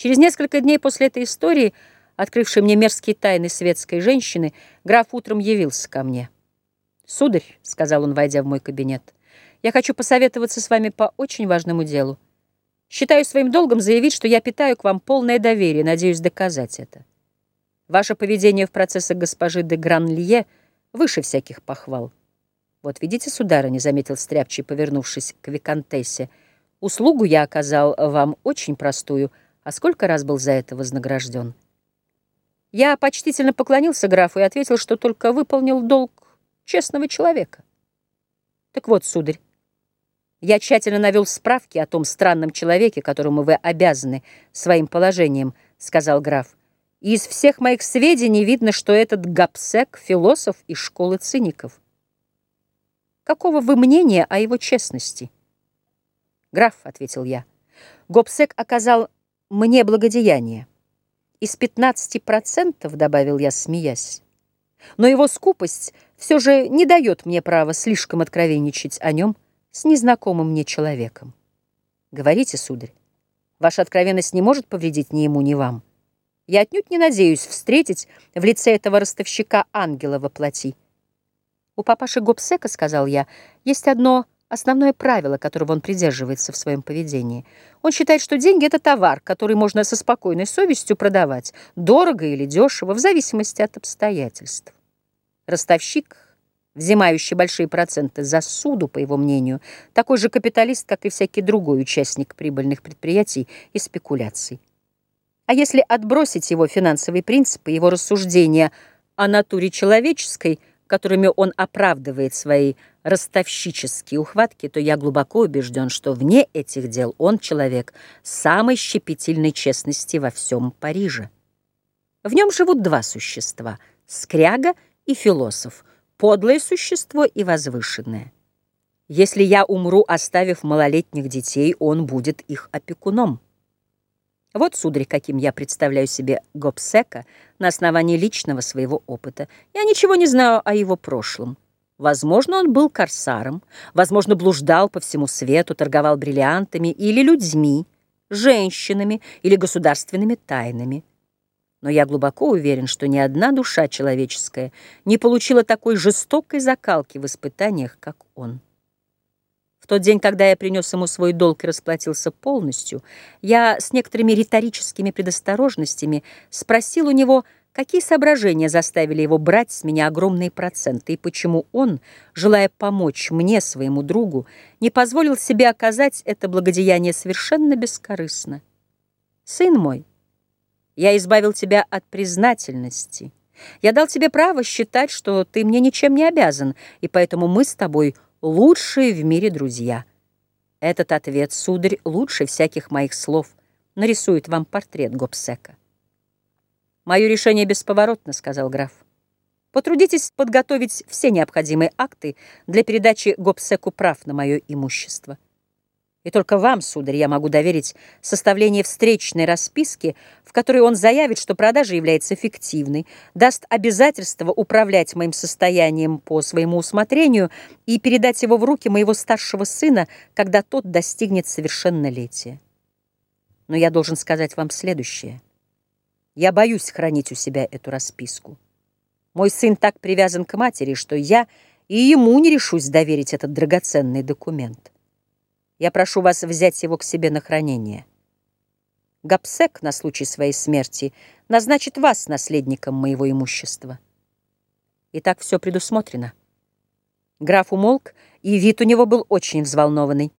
Через несколько дней после этой истории, открывшей мне мерзкие тайны светской женщины, граф утром явился ко мне. «Сударь», — сказал он, войдя в мой кабинет, — «я хочу посоветоваться с вами по очень важному делу. Считаю своим долгом заявить, что я питаю к вам полное доверие, надеюсь доказать это. Ваше поведение в процессах госпожи де Гран-Лье выше всяких похвал. Вот видите, сударыня, — заметил Стряпчий, повернувшись к Викантессе, — услугу я оказал вам очень простую, а сколько раз был за это вознагражден? Я почтительно поклонился графу и ответил, что только выполнил долг честного человека. Так вот, сударь, я тщательно навел справки о том странном человеке, которому вы обязаны своим положением, сказал граф. И из всех моих сведений видно, что этот Гапсек — философ из школы циников. Какого вы мнения о его честности? Граф, — ответил я, — Гопсек оказал мне благодеяние. Из 15%, — добавил я, смеясь, — но его скупость все же не дает мне права слишком откровенничать о нем с незнакомым мне человеком. Говорите, сударь, ваша откровенность не может повредить ни ему, ни вам. Я отнюдь не надеюсь встретить в лице этого ростовщика ангела во плоти. У папаши Гобсека, сказал я, есть одно основное правило, которого он придерживается в своем поведении. Он считает, что деньги — это товар, который можно со спокойной совестью продавать, дорого или дешево, в зависимости от обстоятельств. Ростовщик, взимающий большие проценты за суду, по его мнению, такой же капиталист, как и всякий другой участник прибыльных предприятий и спекуляций. А если отбросить его финансовые принципы, его рассуждения о натуре человеческой, которыми он оправдывает свои ростовщические ухватки, то я глубоко убежден, что вне этих дел он человек самой щепетильной честности во всем Париже. В нем живут два существа — скряга и философ, подлое существо и возвышенное. Если я умру, оставив малолетних детей, он будет их опекуном. Вот, сударь, каким я представляю себе Гобсека на основании личного своего опыта. Я ничего не знаю о его прошлом. Возможно, он был корсаром, возможно, блуждал по всему свету, торговал бриллиантами или людьми, женщинами или государственными тайнами. Но я глубоко уверен, что ни одна душа человеческая не получила такой жестокой закалки в испытаниях, как он тот день, когда я принес ему свой долг и расплатился полностью, я с некоторыми риторическими предосторожностями спросил у него, какие соображения заставили его брать с меня огромные проценты, и почему он, желая помочь мне, своему другу, не позволил себе оказать это благодеяние совершенно бескорыстно. «Сын мой, я избавил тебя от признательности». Я дал тебе право считать, что ты мне ничем не обязан, и поэтому мы с тобой – лучшие в мире друзья. Этот ответ, сударь, лучше всяких моих слов, нарисует вам портрет Гобсека. «Мое решение бесповоротно», — сказал граф. «Потрудитесь подготовить все необходимые акты для передачи Гобсеку прав на мое имущество». Только вам, сударь, я могу доверить составление встречной расписки, в которой он заявит, что продажа является фиктивной, даст обязательство управлять моим состоянием по своему усмотрению и передать его в руки моего старшего сына, когда тот достигнет совершеннолетия. Но я должен сказать вам следующее. Я боюсь хранить у себя эту расписку. Мой сын так привязан к матери, что я и ему не решусь доверить этот драгоценный документ. Я прошу вас взять его к себе на хранение. Гапсек на случай своей смерти назначит вас наследником моего имущества. И так все предусмотрено. Граф умолк, и вид у него был очень взволнованный.